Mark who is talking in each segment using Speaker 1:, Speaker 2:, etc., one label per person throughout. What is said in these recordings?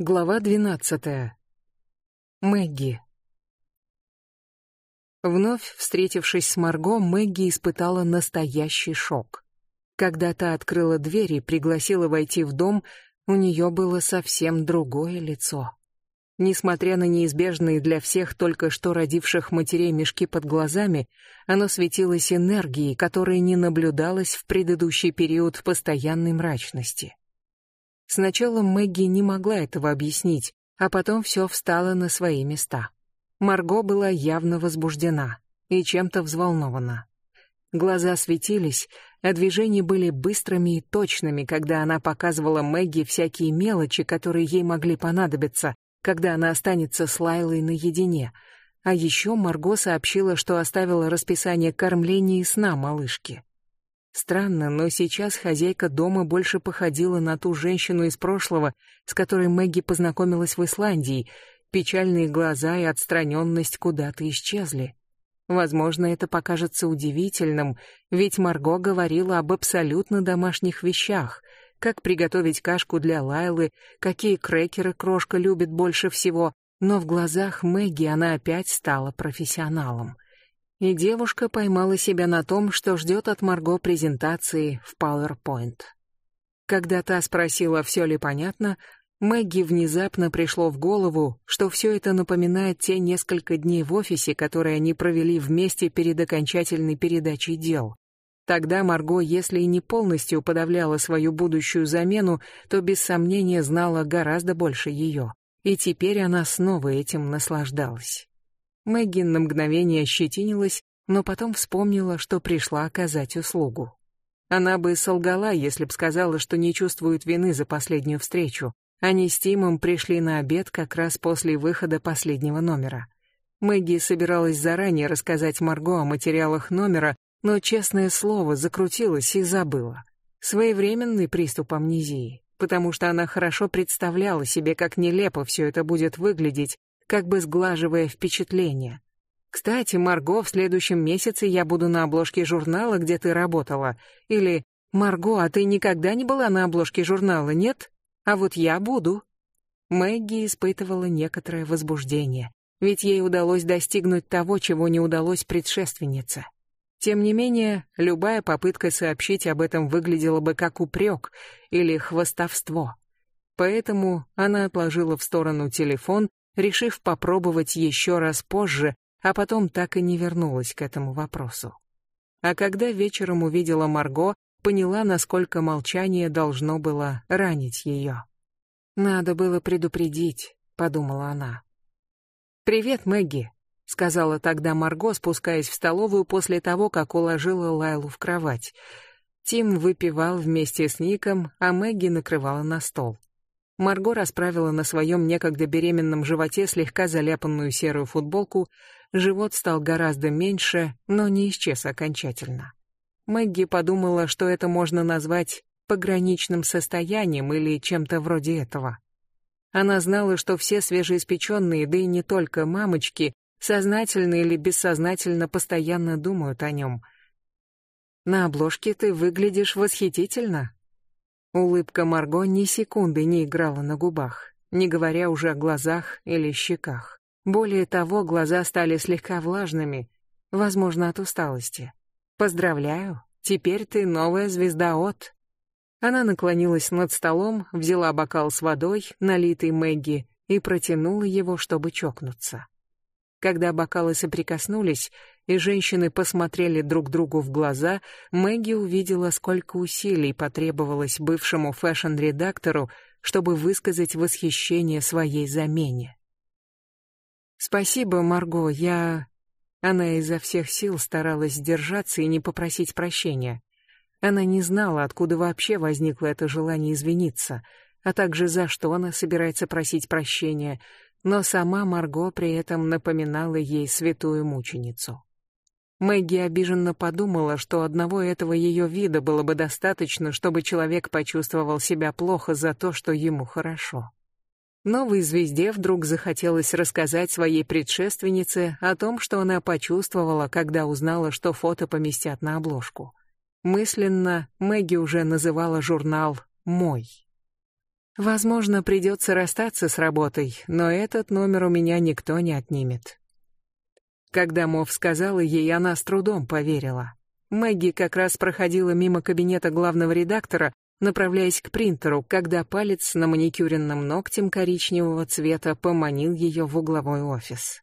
Speaker 1: Глава двенадцатая. Мэгги. Вновь встретившись с Марго, Мэгги испытала настоящий шок. Когда та открыла дверь и пригласила войти в дом, у нее было совсем другое лицо. Несмотря на неизбежные для всех только что родивших матерей мешки под глазами, оно светилось энергией, которая не наблюдалась в предыдущий период постоянной мрачности. Сначала Мэгги не могла этого объяснить, а потом все встало на свои места. Марго была явно возбуждена и чем-то взволнована. Глаза светились, а движения были быстрыми и точными, когда она показывала Мэгги всякие мелочи, которые ей могли понадобиться, когда она останется с Лайлой наедине. А еще Марго сообщила, что оставила расписание кормления и сна малышки. Странно, но сейчас хозяйка дома больше походила на ту женщину из прошлого, с которой Мэгги познакомилась в Исландии. Печальные глаза и отстраненность куда-то исчезли. Возможно, это покажется удивительным, ведь Марго говорила об абсолютно домашних вещах. Как приготовить кашку для Лайлы, какие крекеры крошка любит больше всего, но в глазах Мэгги она опять стала профессионалом и девушка поймала себя на том, что ждет от Марго презентации в PowerPoint. Когда та спросила, все ли понятно, Мэгги внезапно пришло в голову, что все это напоминает те несколько дней в офисе, которые они провели вместе перед окончательной передачей дел. Тогда Марго, если и не полностью подавляла свою будущую замену, то без сомнения знала гораздо больше ее. И теперь она снова этим наслаждалась. Мэгги на мгновение ощетинилась, но потом вспомнила, что пришла оказать услугу. Она бы солгала, если б сказала, что не чувствует вины за последнюю встречу. Они с Тимом пришли на обед как раз после выхода последнего номера. Мэгги собиралась заранее рассказать Марго о материалах номера, но, честное слово, закрутилась и забыла. Своевременный приступ амнезии, потому что она хорошо представляла себе, как нелепо все это будет выглядеть, как бы сглаживая впечатление. Кстати, Марго, в следующем месяце я буду на обложке журнала, где ты работала. Или Марго, а ты никогда не была на обложке журнала, нет? А вот я буду. Мэгги испытывала некоторое возбуждение, ведь ей удалось достигнуть того, чего не удалось предшественнице. Тем не менее, любая попытка сообщить об этом выглядела бы как упрек или хвастовство. Поэтому она отложила в сторону телефон решив попробовать еще раз позже, а потом так и не вернулась к этому вопросу. А когда вечером увидела Марго, поняла, насколько молчание должно было ранить ее. «Надо было предупредить», — подумала она. «Привет, Мэгги», — сказала тогда Марго, спускаясь в столовую после того, как уложила Лайлу в кровать. Тим выпивал вместе с Ником, а Мэгги накрывала на стол. Марго расправила на своем некогда беременном животе слегка заляпанную серую футболку, живот стал гораздо меньше, но не исчез окончательно. Мэгги подумала, что это можно назвать пограничным состоянием или чем-то вроде этого. Она знала, что все свежеиспеченные, да и не только мамочки, сознательно или бессознательно постоянно думают о нем. «На обложке ты выглядишь восхитительно», Улыбка Марго ни секунды не играла на губах, не говоря уже о глазах или щеках. Более того, глаза стали слегка влажными, возможно, от усталости. Поздравляю, теперь ты новая звезда от. Она наклонилась над столом, взяла бокал с водой, налитый Мэгги, и протянула его, чтобы чокнуться. Когда бокалы соприкоснулись, и женщины посмотрели друг другу в глаза, Мэгги увидела, сколько усилий потребовалось бывшему фэшн-редактору, чтобы высказать восхищение своей замене. «Спасибо, Марго, я...» Она изо всех сил старалась сдержаться и не попросить прощения. Она не знала, откуда вообще возникло это желание извиниться, а также за что она собирается просить прощения, но сама Марго при этом напоминала ей святую мученицу. Мэгги обиженно подумала, что одного этого ее вида было бы достаточно, чтобы человек почувствовал себя плохо за то, что ему хорошо. Новой звезде вдруг захотелось рассказать своей предшественнице о том, что она почувствовала, когда узнала, что фото поместят на обложку. Мысленно Мэгги уже называла журнал «Мой». Возможно, придется расстаться с работой, но этот номер у меня никто не отнимет. Когда Мов сказала ей, она с трудом поверила. Мэгги как раз проходила мимо кабинета главного редактора, направляясь к принтеру, когда палец на маникюренном ногтем коричневого цвета поманил ее в угловой офис.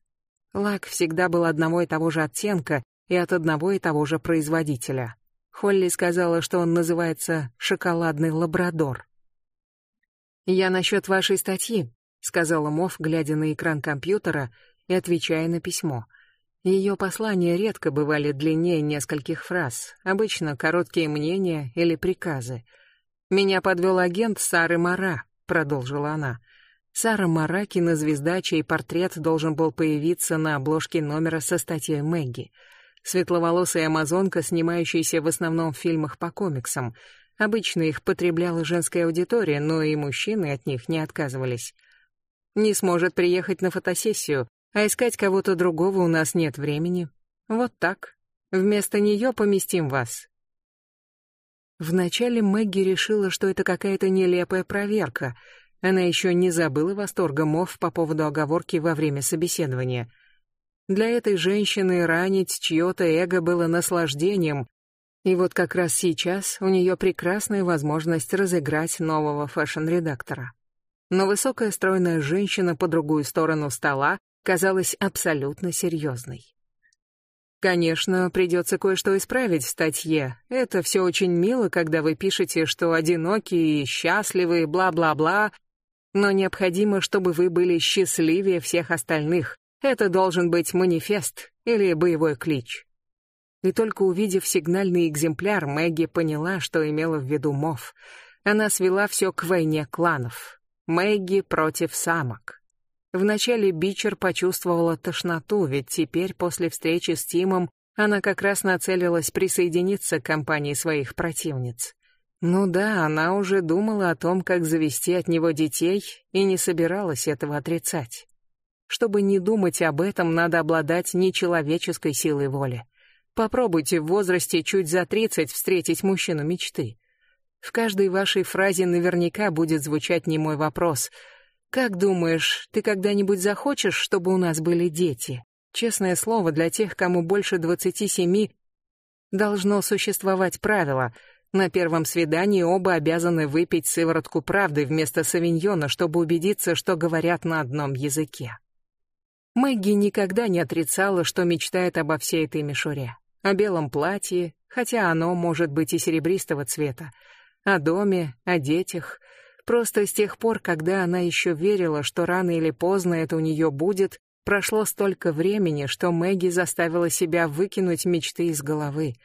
Speaker 1: Лак всегда был одного и того же оттенка и от одного и того же производителя. Холли сказала, что он называется «шоколадный лабрадор». «Я насчет вашей статьи», — сказала Мов, глядя на экран компьютера и отвечая на письмо. Ее послания редко бывали длиннее нескольких фраз, обычно короткие мнения или приказы. «Меня подвел агент Сары Мара», — продолжила она. Сара Мара, кинозвезда, чей портрет должен был появиться на обложке номера со статьей Мэгги. Светловолосая амазонка, снимающаяся в основном в фильмах по комиксам. Обычно их потребляла женская аудитория, но и мужчины от них не отказывались. Не сможет приехать на фотосессию, а искать кого-то другого у нас нет времени. Вот так. Вместо нее поместим вас. Вначале Мэгги решила, что это какая-то нелепая проверка — она еще не забыла восторга Мов по поводу оговорки во время собеседования. Для этой женщины ранить чье-то эго было наслаждением, и вот как раз сейчас у нее прекрасная возможность разыграть нового фэшн-редактора. Но высокая стройная женщина по другую сторону стола казалась абсолютно серьезной. Конечно, придется кое-что исправить в статье. Это все очень мило, когда вы пишете, что одинокие и счастливые, бла-бла-бла, но необходимо, чтобы вы были счастливее всех остальных. Это должен быть манифест или боевой клич. И только увидев сигнальный экземпляр, Мэгги поняла, что имела в виду Мов. Она свела все к войне кланов. Мэгги против самок. Вначале Бичер почувствовала тошноту, ведь теперь, после встречи с Тимом, она как раз нацелилась присоединиться к компании своих противниц. Ну да, она уже думала о том, как завести от него детей, и не собиралась этого отрицать. Чтобы не думать об этом, надо обладать нечеловеческой силой воли. Попробуйте в возрасте чуть за тридцать встретить мужчину мечты. В каждой вашей фразе наверняка будет звучать немой вопрос. «Как думаешь, ты когда-нибудь захочешь, чтобы у нас были дети?» Честное слово, для тех, кому больше двадцати семи, должно существовать правило — на первом свидании оба обязаны выпить сыворотку правды вместо савиньона, чтобы убедиться, что говорят на одном языке. Мэгги никогда не отрицала, что мечтает обо всей этой мишуре. О белом платье, хотя оно может быть и серебристого цвета, о доме, о детях. Просто с тех пор, когда она еще верила, что рано или поздно это у нее будет, прошло столько времени, что Мэгги заставила себя выкинуть мечты из головы —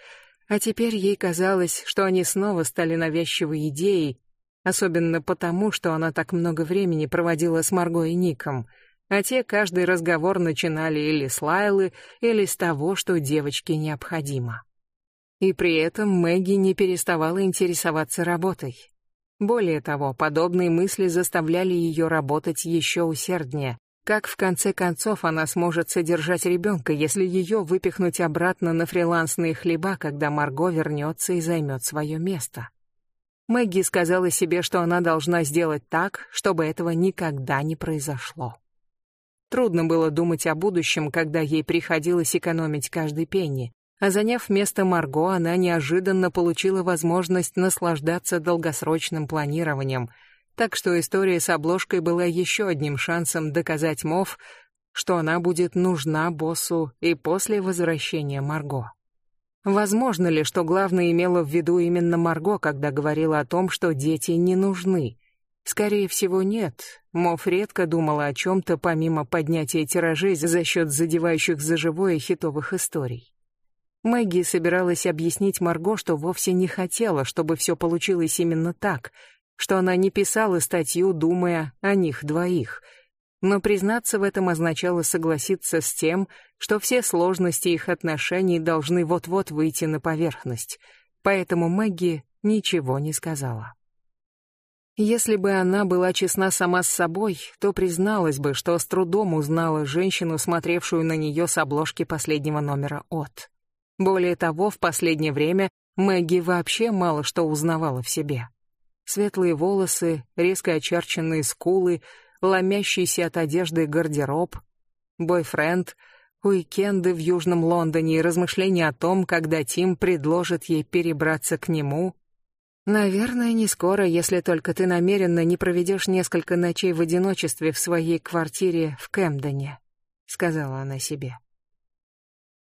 Speaker 1: а теперь ей казалось, что они снова стали навязчивой идеей, особенно потому, что она так много времени проводила с Марго и Ником, а те каждый разговор начинали или с Лайлы, или с того, что девочке необходимо. И при этом Мэгги не переставала интересоваться работой. Более того, подобные мысли заставляли ее работать еще усерднее, как в конце концов она сможет содержать ребенка, если ее выпихнуть обратно на фрилансные хлеба, когда Марго вернется и займет свое место? Мэгги сказала себе, что она должна сделать так, чтобы этого никогда не произошло. Трудно было думать о будущем, когда ей приходилось экономить каждый пенни, а заняв место Марго, она неожиданно получила возможность наслаждаться долгосрочным планированием — так что история с обложкой была еще одним шансом доказать Мов, что она будет нужна боссу и после возвращения Марго. Возможно ли, что главное имела в виду именно Марго, когда говорила о том, что дети не нужны? Скорее всего, нет. Мов редко думала о чем-то помимо поднятия тиражей за счет задевающих за живое хитовых историй. Мэгги собиралась объяснить Марго, что вовсе не хотела, чтобы все получилось именно так — что она не писала статью, думая о них двоих. Но признаться в этом означало согласиться с тем, что все сложности их отношений должны вот-вот выйти на поверхность. Поэтому Мэгги ничего не сказала. Если бы она была честна сама с собой, то призналась бы, что с трудом узнала женщину, смотревшую на нее с обложки последнего номера от. Более того, в последнее время Мэгги вообще мало что узнавала в себе. Светлые волосы, резко очерченные скулы, ломящийся от одежды гардероб, бойфренд, уикенды в Южном Лондоне и размышления о том, когда Тим предложит ей перебраться к нему. Наверное, не скоро, если только ты намеренно не проведешь несколько ночей в одиночестве в своей квартире в Кэмдоне, сказала она себе.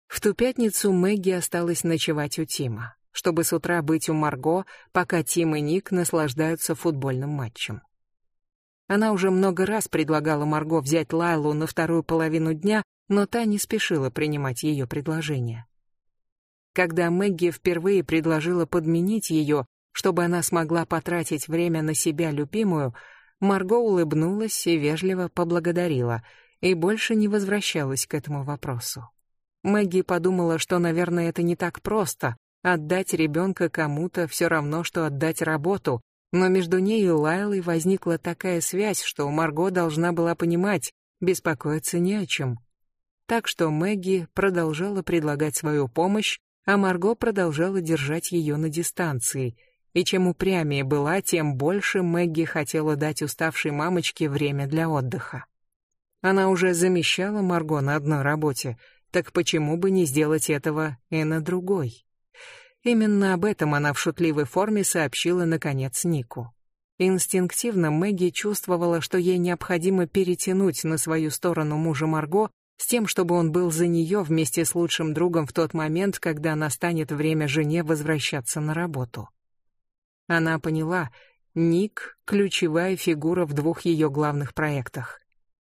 Speaker 1: В ту пятницу Мэгги осталась ночевать у Тима, чтобы с утра быть у Марго, пока Тим и Ник наслаждаются футбольным матчем. Она уже много раз предлагала Марго взять Лайлу на вторую половину дня, но та не спешила принимать ее предложение. Когда Мэгги впервые предложила подменить ее, чтобы она смогла потратить время на себя любимую, Марго улыбнулась и вежливо поблагодарила, и больше не возвращалась к этому вопросу. Мэгги подумала, что, наверное, это не так просто отдать ребенка кому-то все равно что отдать работу, но между ней и Лайлой возникла такая связь, что Марго должна была понимать, беспокоиться не о чем. Так что Мэгги продолжала предлагать свою помощь, а Марго продолжала держать ее на дистанции. И чем упрямее была, тем больше Мэгги хотела дать уставшей мамочке время для отдыха. Она уже замещала Марго на одной работе, так почему бы не сделать этого и на другой? Именно об этом она в шутливой форме сообщила наконец Нику. Инстинктивно Мэгги чувствовала, что ей необходимо перетянуть на свою сторону мужа Марго с тем, чтобы он был за нее вместе с лучшим другом в тот момент, когда настанет время жене возвращаться на работу. Она поняла, Ник — ключевая фигура в двух ее главных проектах.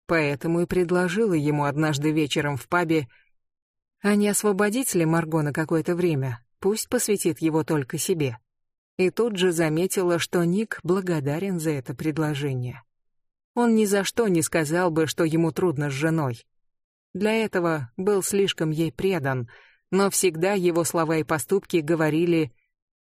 Speaker 1: Поэтому и предложила ему однажды вечером в пабе «А не освободить ли Марго на какое-то время? Пусть посвятит его только себе. И тут же заметила, что Ник благодарен за это предложение. Он ни за что не сказал бы, что ему трудно с женой. Для этого был слишком ей предан, но всегда его слова и поступки говорили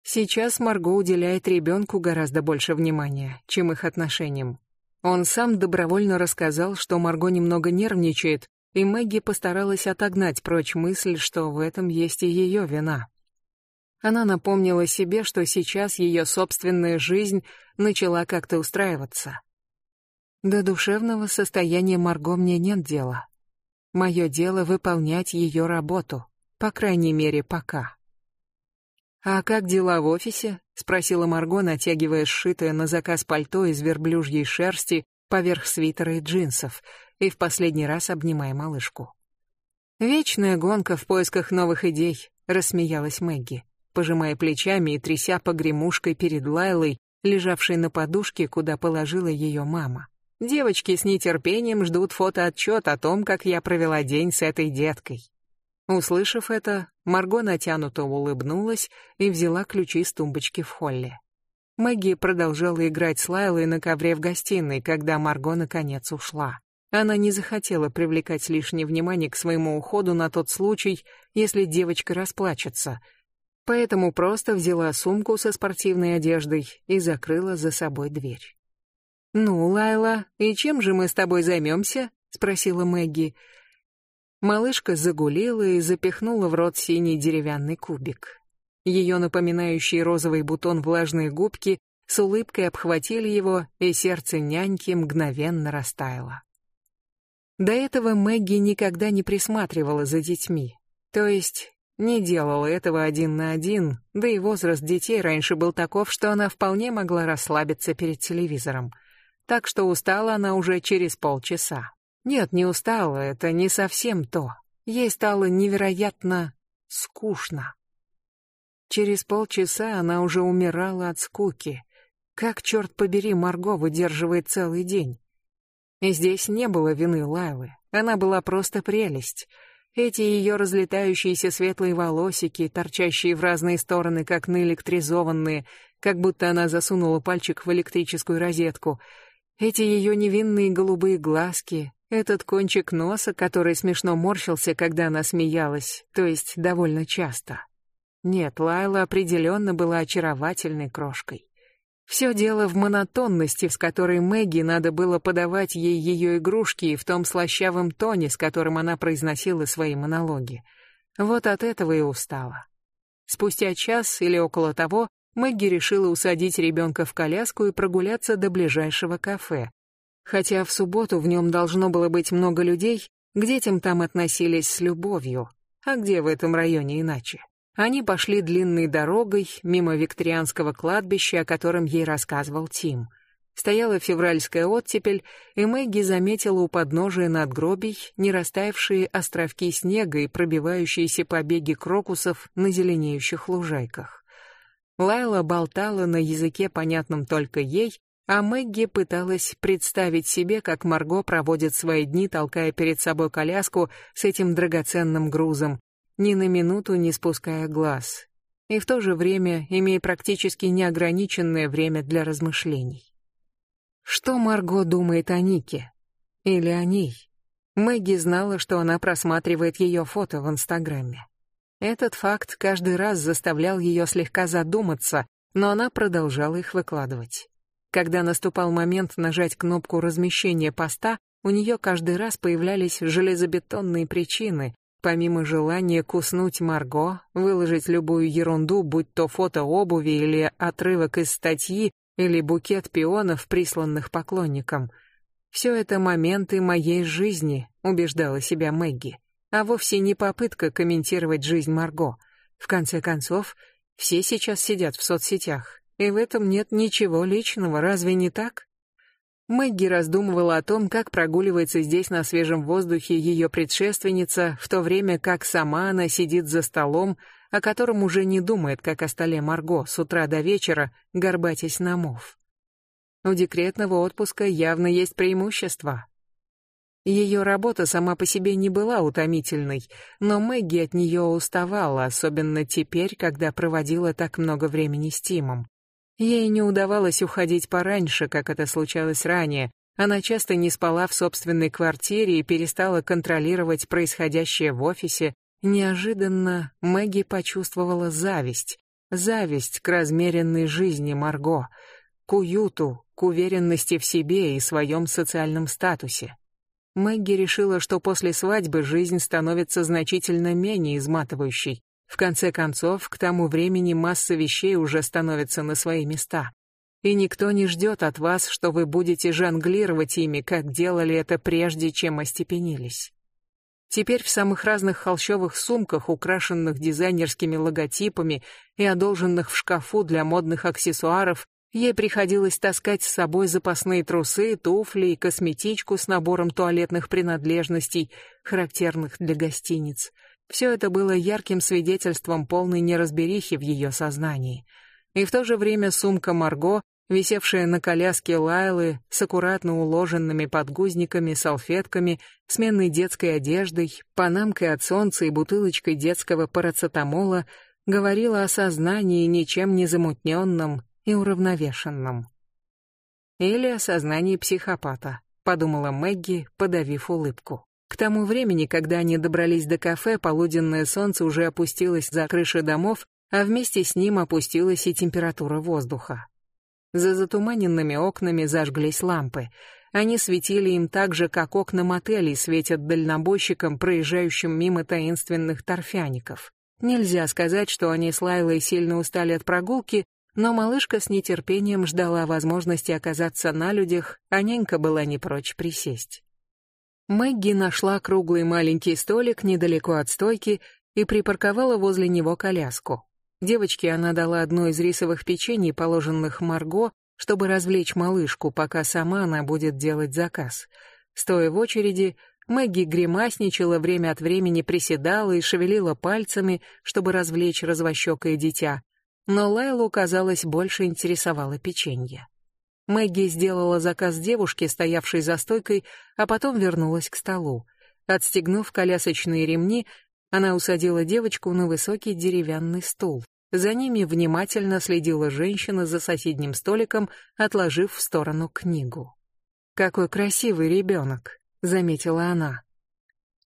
Speaker 1: «Сейчас Марго уделяет ребенку гораздо больше внимания, чем их отношениям». Он сам добровольно рассказал, что Марго немного нервничает, и Мэгги постаралась отогнать прочь мысль, что в этом есть и ее вина. Она напомнила себе, что сейчас ее собственная жизнь начала как-то устраиваться. До душевного состояния Марго мне нет дела. Мое дело выполнять ее работу, по крайней мере, пока. «А как дела в офисе?» — спросила Марго, натягивая сшитое на заказ пальто из верблюжьей шерсти поверх свитера и джинсов, и в последний раз обнимая малышку. «Вечная гонка в поисках новых идей», — рассмеялась Мэгги пожимая плечами и тряся погремушкой перед Лайлой, лежавшей на подушке, куда положила ее мама. Девочки с нетерпением ждут фотоотчет о том, как я провела день с этой деткой. Услышав это, Марго натянуто улыбнулась и взяла ключи с тумбочки в холле. Мэгги продолжала играть с Лайлой на ковре в гостиной, когда Марго наконец ушла. Она не захотела привлекать лишнее внимание к своему уходу на тот случай, если девочка расплачется, поэтому просто взяла сумку со спортивной одеждой и закрыла за собой дверь. «Ну, Лайла, и чем же мы с тобой займемся?» — спросила Мэгги. Малышка загулила и запихнула в рот синий деревянный кубик. Ее напоминающие розовый бутон влажные губки с улыбкой обхватили его, и сердце няньки мгновенно растаяло. До этого Мэгги никогда не присматривала за детьми. То есть не делала этого один на один, да и возраст детей раньше был таков, что она вполне могла расслабиться перед телевизором. Так что устала она уже через полчаса. Нет, не устала, это не совсем то. Ей стало невероятно скучно. Через полчаса она уже умирала от скуки. Как, черт побери, Марго выдерживает целый день? И здесь не было вины Лайлы. Она была просто прелесть — эти ее разлетающиеся светлые волосики, торчащие в разные стороны, как наэлектризованные, как будто она засунула пальчик в электрическую розетку. Эти ее невинные голубые глазки, этот кончик носа, который смешно морщился, когда она смеялась, то есть довольно часто. Нет, Лайла определенно была очаровательной крошкой. Все дело в монотонности, с которой Мэгги надо было подавать ей ее игрушки и в том слащавом тоне, с которым она произносила свои монологи. Вот от этого и устала. Спустя час или около того Мэгги решила усадить ребенка в коляску и прогуляться до ближайшего кафе. Хотя в субботу в нем должно было быть много людей, к детям там относились с любовью. А где в этом районе иначе? Они пошли длинной дорогой мимо викторианского кладбища, о котором ей рассказывал Тим. Стояла февральская оттепель, и Мэгги заметила у подножия надгробий не растаявшие островки снега и пробивающиеся побеги крокусов на зеленеющих лужайках. Лайла болтала на языке, понятном только ей, а Мэгги пыталась представить себе, как Марго проводит свои дни, толкая перед собой коляску с этим драгоценным грузом, ни на минуту не спуская глаз, и в то же время имея практически неограниченное время для размышлений. Что Марго думает о Нике? Или о ней? Мэгги знала, что она просматривает ее фото в Инстаграме. Этот факт каждый раз заставлял ее слегка задуматься, но она продолжала их выкладывать. Когда наступал момент нажать кнопку размещения поста, у нее каждый раз появлялись железобетонные причины, помимо желания куснуть Марго, выложить любую ерунду, будь то фото обуви или отрывок из статьи, или букет пионов, присланных поклонникам. Все это моменты моей жизни, убеждала себя Мэгги, а вовсе не попытка комментировать жизнь Марго. В конце концов, все сейчас сидят в соцсетях, и в этом нет ничего личного, разве не так? Мэгги раздумывала о том, как прогуливается здесь на свежем воздухе ее предшественница, в то время как сама она сидит за столом, о котором уже не думает, как о столе Марго, с утра до вечера, горбатясь на мов. У декретного отпуска явно есть преимущества. Ее работа сама по себе не была утомительной, но Мэгги от нее уставала, особенно теперь, когда проводила так много времени с Тимом. Ей не удавалось уходить пораньше, как это случалось ранее. Она часто не спала в собственной квартире и перестала контролировать происходящее в офисе. Неожиданно Мэгги почувствовала зависть. Зависть к размеренной жизни Марго, к уюту, к уверенности в себе и своем социальном статусе. Мэгги решила, что после свадьбы жизнь становится значительно менее изматывающей, в конце концов, к тому времени масса вещей уже становится на свои места. И никто не ждет от вас, что вы будете жонглировать ими, как делали это прежде, чем остепенились. Теперь в самых разных холщовых сумках, украшенных дизайнерскими логотипами и одолженных в шкафу для модных аксессуаров, ей приходилось таскать с собой запасные трусы, туфли и косметичку с набором туалетных принадлежностей, характерных для гостиниц – все это было ярким свидетельством полной неразберихи в ее сознании. И в то же время сумка Марго, висевшая на коляске Лайлы с аккуратно уложенными подгузниками, салфетками, сменной детской одеждой, панамкой от солнца и бутылочкой детского парацетамола, говорила о сознании ничем не замутненном и уравновешенном. Или о сознании психопата, подумала Мэгги, подавив улыбку. К тому времени, когда они добрались до кафе, полуденное солнце уже опустилось за крыши домов, а вместе с ним опустилась и температура воздуха. За затуманенными окнами зажглись лампы. Они светили им так же, как окна мотелей светят дальнобойщикам, проезжающим мимо таинственных торфяников. Нельзя сказать, что они с Лайлой сильно устали от прогулки, но малышка с нетерпением ждала возможности оказаться на людях, а нянька была не прочь присесть. Мэгги нашла круглый маленький столик недалеко от стойки и припарковала возле него коляску. Девочке она дала одно из рисовых печений, положенных Марго, чтобы развлечь малышку, пока сама она будет делать заказ. Стоя в очереди, Мэгги гримасничала время от времени, приседала и шевелила пальцами, чтобы развлечь развощекое дитя. Но Лайлу, казалось, больше интересовало печенье. Мэгги сделала заказ девушке, стоявшей за стойкой, а потом вернулась к столу. Отстегнув колясочные ремни, она усадила девочку на высокий деревянный стул. За ними внимательно следила женщина за соседним столиком, отложив в сторону книгу. «Какой красивый ребенок», — заметила она.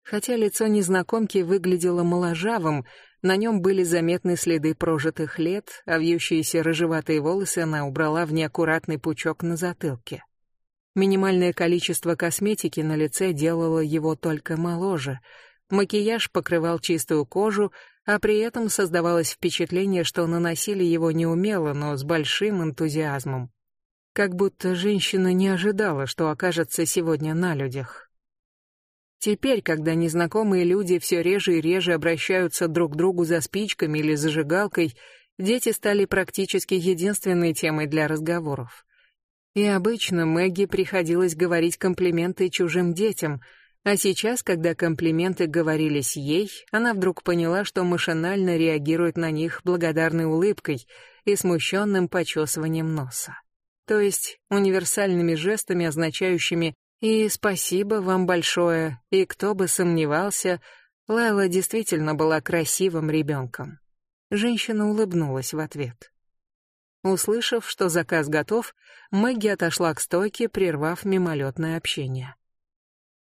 Speaker 1: Хотя лицо незнакомки выглядело моложавым, на нем были заметны следы прожитых лет, а вьющиеся рыжеватые волосы она убрала в неаккуратный пучок на затылке. Минимальное количество косметики на лице делало его только моложе. Макияж покрывал чистую кожу, а при этом создавалось впечатление, что наносили его неумело, но с большим энтузиазмом. Как будто женщина не ожидала, что окажется сегодня на людях. Теперь, когда незнакомые люди все реже и реже обращаются друг к другу за спичками или зажигалкой, дети стали практически единственной темой для разговоров. И обычно Мэгги приходилось говорить комплименты чужим детям, а сейчас, когда комплименты говорились ей, она вдруг поняла, что машинально реагирует на них благодарной улыбкой и смущенным почесыванием носа. То есть универсальными жестами, означающими «и спасибо вам большое», и кто бы сомневался, Лайла действительно была красивым ребенком. Женщина улыбнулась в ответ. Услышав, что заказ готов, Мэгги отошла к стойке, прервав мимолетное общение.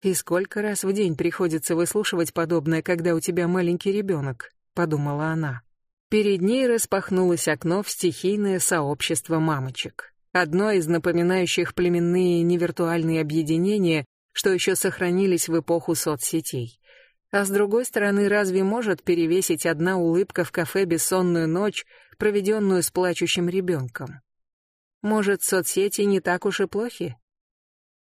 Speaker 1: «И сколько раз в день приходится выслушивать подобное, когда у тебя маленький ребенок?» — подумала она. Перед ней распахнулось окно в стихийное сообщество мамочек. Одно из напоминающих племенные невиртуальные объединения, что еще сохранились в эпоху соцсетей. А с другой стороны, разве может перевесить одна улыбка в кафе бессонную ночь, проведенную с плачущим ребенком? Может, соцсети не так уж и плохи?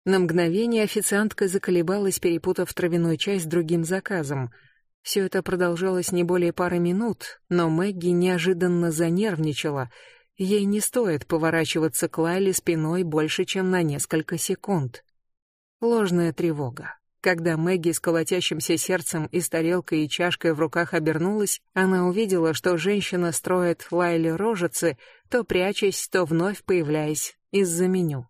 Speaker 1: На мгновение официантка заколебалась, перепутав травяной чай с другим заказом. Все это продолжалось не более пары минут, но Мэгги неожиданно занервничала. Ей не стоит поворачиваться к Лайле спиной больше, чем на несколько секунд. Ложная тревога. Когда Мэгги с колотящимся сердцем и с тарелкой и чашкой в руках обернулась, она увидела, что женщина строит Лайле рожицы, то прячась, то вновь появляясь из-за меню.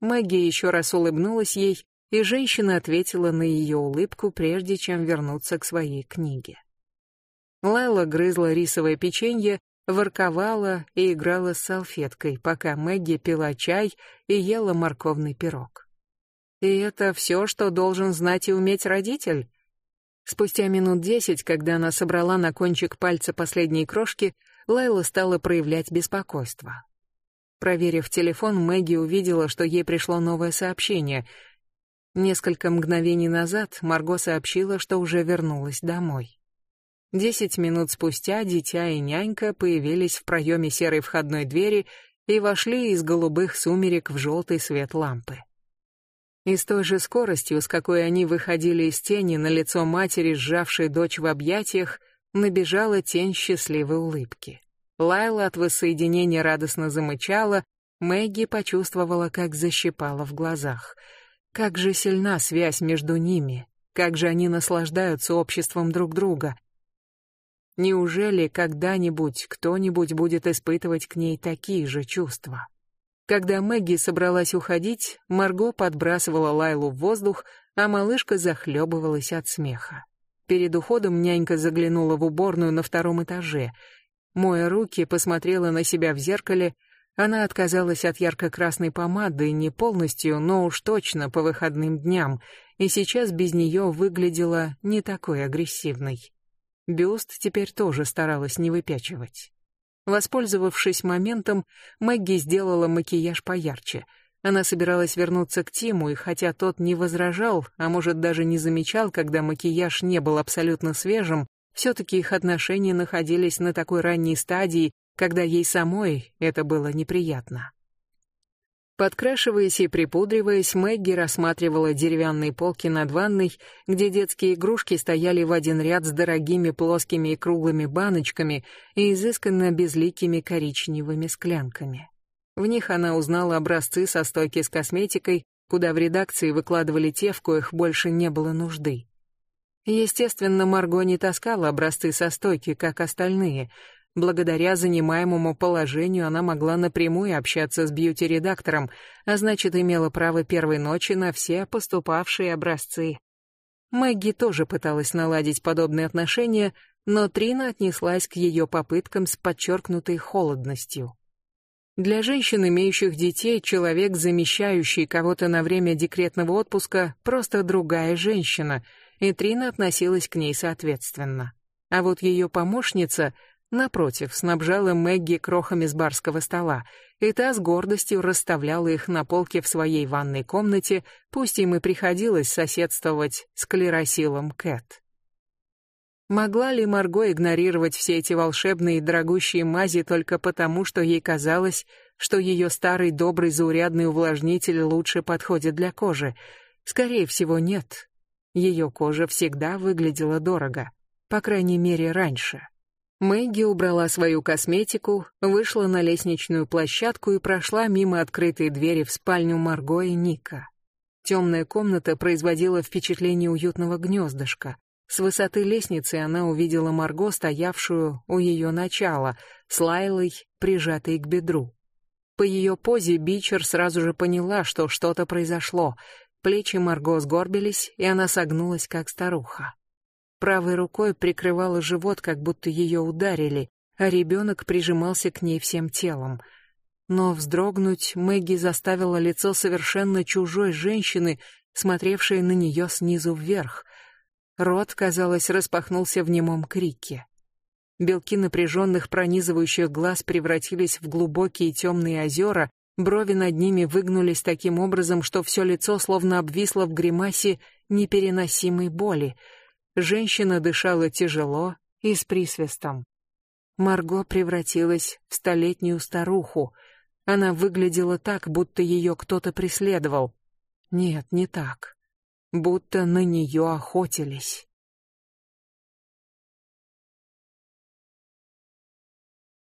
Speaker 1: Мэгги еще раз улыбнулась ей, и женщина ответила на ее улыбку, прежде чем вернуться к своей книге. Лайла грызла рисовое печенье, ворковала и играла с салфеткой, пока Мэгги пила чай и ела морковный пирог. И это все, что должен знать и уметь родитель? Спустя минут десять, когда она собрала на кончик пальца последние крошки, Лайла стала проявлять беспокойство. Проверив телефон, Мэгги увидела, что ей пришло новое сообщение. Несколько мгновений назад Марго сообщила, что уже вернулась домой. Десять минут спустя дитя и нянька появились в проеме серой входной двери и вошли из голубых сумерек в желтый свет лампы. И с той же скоростью, с какой они выходили из тени на лицо матери, сжавшей дочь в объятиях, набежала тень счастливой улыбки. Лайла от воссоединения радостно замычала, Мэгги почувствовала, как защипала в глазах. Как же сильна связь между ними, как же они наслаждаются обществом друг друга. Неужели когда-нибудь кто-нибудь будет испытывать к ней такие же чувства? Когда Мэгги собралась уходить, Марго подбрасывала Лайлу в воздух, а малышка захлебывалась от смеха. Перед уходом нянька заглянула в уборную на втором этаже. Моя руки, посмотрела на себя в зеркале. Она отказалась от ярко-красной помады не полностью, но уж точно по выходным дням, и сейчас без нее выглядела не такой агрессивной. Бюст теперь тоже старалась не выпячивать. Воспользовавшись моментом, Мэгги сделала макияж поярче. Она собиралась вернуться к Тиму, и хотя тот не возражал, а может даже не замечал, когда макияж не был абсолютно свежим, все-таки их отношения находились на такой ранней стадии, когда ей самой это было неприятно. Подкрашиваясь и припудриваясь, Мэгги рассматривала деревянные полки над ванной, где детские игрушки стояли в один ряд с дорогими плоскими и круглыми баночками и изысканно безликими коричневыми склянками. В них она узнала образцы со стойки с косметикой, куда в редакции выкладывали те, в коих больше не было нужды. Естественно, Марго не таскала образцы со стойки, как остальные, Благодаря занимаемому положению она могла напрямую общаться с бьюти-редактором, а значит, имела право первой ночи на все поступавшие образцы. Мэгги тоже пыталась наладить подобные отношения, но Трина отнеслась к ее попыткам с подчеркнутой холодностью. Для женщин, имеющих детей, человек, замещающий кого-то на время декретного отпуска, просто другая женщина, и Трина относилась к ней соответственно. А вот ее помощница — Напротив, снабжала Мэгги крохами с барского стола, и та с гордостью расставляла их на полке в своей ванной комнате, пусть им и приходилось соседствовать с клеросилом Кэт. Могла ли Марго игнорировать все эти волшебные и дорогущие мази только потому, что ей казалось, что ее старый добрый заурядный увлажнитель лучше подходит для кожи? Скорее всего, нет. Ее кожа всегда выглядела дорого, по крайней мере, раньше. Мэгги убрала свою косметику, вышла на лестничную площадку и прошла мимо открытой двери в спальню Марго и Ника. Темная комната производила впечатление уютного гнездышка. С высоты лестницы она увидела Марго, стоявшую у ее начала, с Лайлой, прижатой к бедру. По ее позе Бичер сразу же поняла, что что-то произошло. Плечи Марго сгорбились, и она согнулась, как старуха. Правой рукой прикрывала живот, как будто ее ударили, а ребенок прижимался к ней всем телом. Но вздрогнуть Мэгги заставила лицо совершенно чужой женщины, смотревшей на нее снизу вверх. Рот, казалось, распахнулся в немом крике. Белки напряженных пронизывающих глаз превратились в глубокие темные озера, брови над ними выгнулись таким образом, что все лицо словно обвисло в гримасе непереносимой боли. Женщина дышала тяжело и с присвистом. Марго превратилась в столетнюю старуху. Она выглядела так, будто ее кто-то преследовал. Нет, не так. Будто на нее охотились.